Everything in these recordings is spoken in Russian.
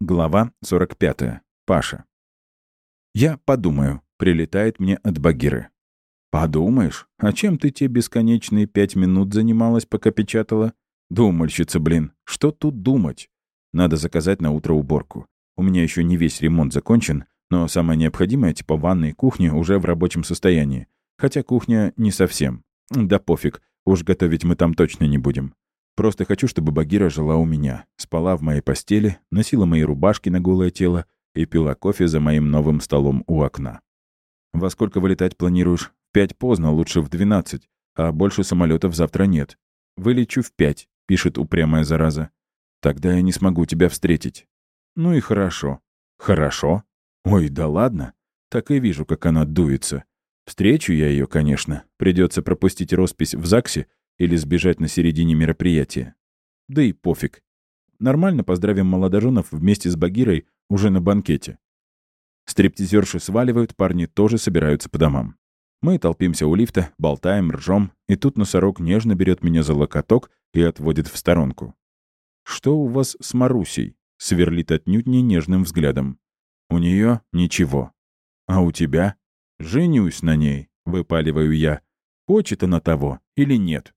Глава 45. Паша. «Я подумаю», — прилетает мне от Багиры. «Подумаешь? А чем ты те бесконечные пять минут занималась, пока печатала? Думальщица, блин, что тут думать? Надо заказать на утро уборку. У меня еще не весь ремонт закончен, но самое необходимое, типа ванной и кухня уже в рабочем состоянии. Хотя кухня не совсем. Да пофиг, уж готовить мы там точно не будем. Просто хочу, чтобы Багира жила у меня, спала в моей постели, носила мои рубашки на голое тело и пила кофе за моим новым столом у окна. Во сколько вылетать планируешь? В пять поздно, лучше в двенадцать, а больше самолетов завтра нет. Вылечу в пять, пишет упрямая зараза. Тогда я не смогу тебя встретить. Ну и хорошо. Хорошо? Ой, да ладно. Так и вижу, как она дуется. Встречу я ее, конечно. Придется пропустить роспись в ЗАГСе или сбежать на середине мероприятия. Да и пофиг. Нормально поздравим молодоженов вместе с Багирой уже на банкете. Стриптизерши сваливают, парни тоже собираются по домам. Мы толпимся у лифта, болтаем, ржем, и тут носорог нежно берет меня за локоток и отводит в сторонку. «Что у вас с Марусей?» — сверлит отнюдь не нежным взглядом. «У нее ничего. А у тебя?» «Женюсь на ней», — выпаливаю я. «Хочет она того или нет?»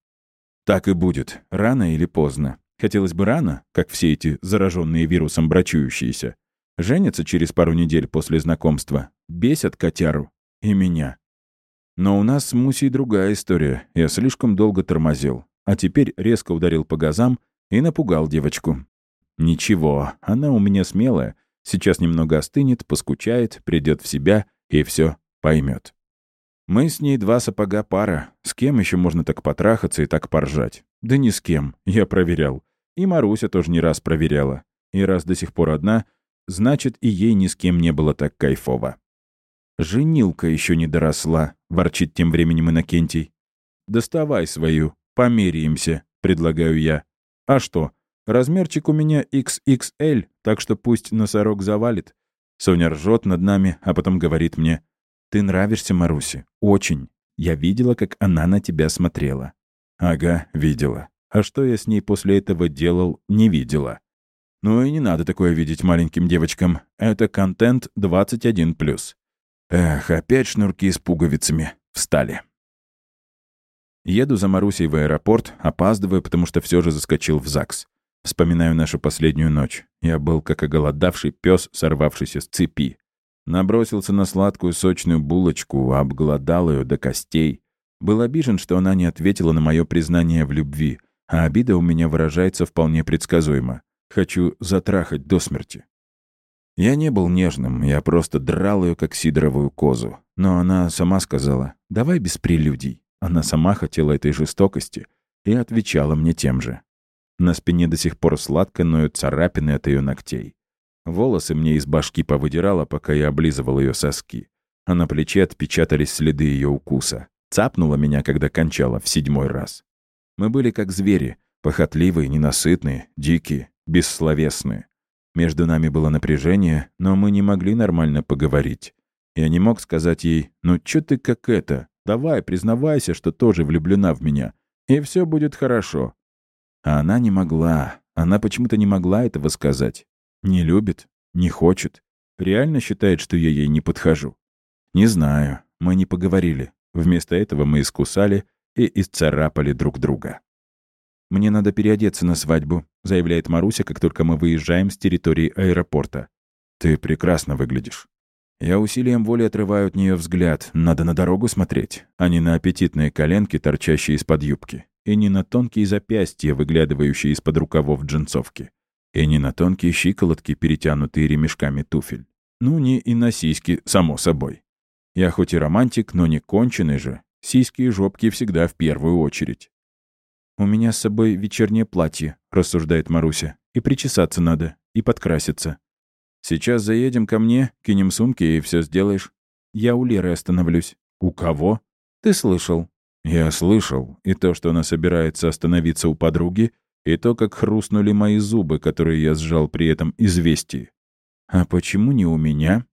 Так и будет, рано или поздно. Хотелось бы рано, как все эти зараженные вирусом брачующиеся. Женятся через пару недель после знакомства. Бесят котяру. И меня. Но у нас с Мусей другая история. Я слишком долго тормозил. А теперь резко ударил по газам и напугал девочку. Ничего, она у меня смелая. Сейчас немного остынет, поскучает, придет в себя и все поймет. Мы с ней два сапога пара. С кем еще можно так потрахаться и так поржать? Да ни с кем. Я проверял. И Маруся тоже не раз проверяла. И раз до сих пор одна, значит, и ей ни с кем не было так кайфово. «Женилка еще не доросла», — ворчит тем временем Иннокентий. «Доставай свою, померяемся», — предлагаю я. «А что? Размерчик у меня XXL, так что пусть носорог завалит». Соня ржет над нами, а потом говорит мне — ты нравишься Марусе. Очень. Я видела, как она на тебя смотрела». «Ага, видела. А что я с ней после этого делал, не видела». «Ну и не надо такое видеть маленьким девочкам. Это контент 21+. Эх, опять шнурки с пуговицами. Встали». Еду за Марусей в аэропорт, опаздываю, потому что все же заскочил в ЗАГС. Вспоминаю нашу последнюю ночь. Я был как оголодавший пес, сорвавшийся с цепи. Набросился на сладкую сочную булочку, обглодал ее до костей. Был обижен, что она не ответила на мое признание в любви, а обида у меня выражается вполне предсказуемо. Хочу затрахать до смерти. Я не был нежным, я просто драл ее, как сидоровую козу. Но она сама сказала, давай без прелюдий. Она сама хотела этой жестокости и отвечала мне тем же. На спине до сих пор сладко ноют царапины от ее ногтей. Волосы мне из башки повыдирала, пока я облизывал ее соски. А на плече отпечатались следы ее укуса. Цапнула меня, когда кончала, в седьмой раз. Мы были как звери, похотливые, ненасытные, дикие, бессловесные. Между нами было напряжение, но мы не могли нормально поговорить. Я не мог сказать ей «Ну чё ты как это? Давай, признавайся, что тоже влюблена в меня, и все будет хорошо». А она не могла, она почему-то не могла этого сказать. Не любит, не хочет. Реально считает, что я ей не подхожу. Не знаю, мы не поговорили. Вместо этого мы искусали и исцарапали друг друга. «Мне надо переодеться на свадьбу», — заявляет Маруся, как только мы выезжаем с территории аэропорта. «Ты прекрасно выглядишь». Я усилием воли отрываю от нее взгляд. Надо на дорогу смотреть, а не на аппетитные коленки, торчащие из-под юбки, и не на тонкие запястья, выглядывающие из-под рукавов джинсовки и не на тонкие щиколотки, перетянутые ремешками туфель. Ну, не и на сиськи, само собой. Я хоть и романтик, но не конченый же. Сиськи и жопки всегда в первую очередь. «У меня с собой вечернее платье», — рассуждает Маруся. «И причесаться надо, и подкраситься. Сейчас заедем ко мне, кинем сумки и все сделаешь. Я у Леры остановлюсь». «У кого?» «Ты слышал». «Я слышал. И то, что она собирается остановиться у подруги, и то, как хрустнули мои зубы, которые я сжал при этом известии. «А почему не у меня?»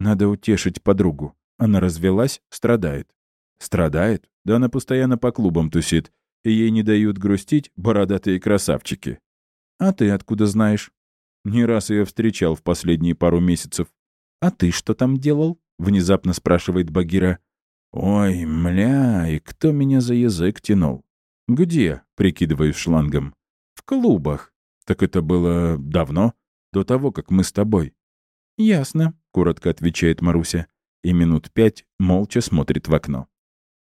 «Надо утешить подругу. Она развелась, страдает». «Страдает? Да она постоянно по клубам тусит, и ей не дают грустить бородатые красавчики». «А ты откуда знаешь?» «Не раз ее встречал в последние пару месяцев». «А ты что там делал?» — внезапно спрашивает Багира. «Ой, мля, и кто меня за язык тянул?» «Где?» — прикидываюсь шлангом. «В клубах». «Так это было давно? До того, как мы с тобой?» «Ясно», — коротко отвечает Маруся. И минут пять молча смотрит в окно.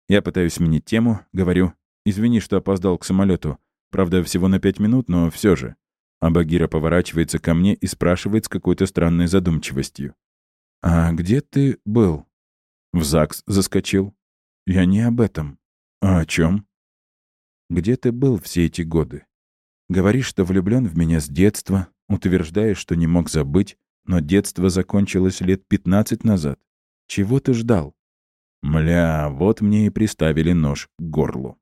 Я пытаюсь сменить тему, говорю. «Извини, что опоздал к самолету. Правда, всего на пять минут, но все же». А Багира поворачивается ко мне и спрашивает с какой-то странной задумчивостью. «А где ты был?» «В ЗАГС заскочил». «Я не об этом». «А о чем? Где ты был все эти годы? Говоришь, что влюблен в меня с детства, утверждаешь, что не мог забыть, но детство закончилось лет 15 назад. Чего ты ждал? Мля, вот мне и приставили нож к горлу.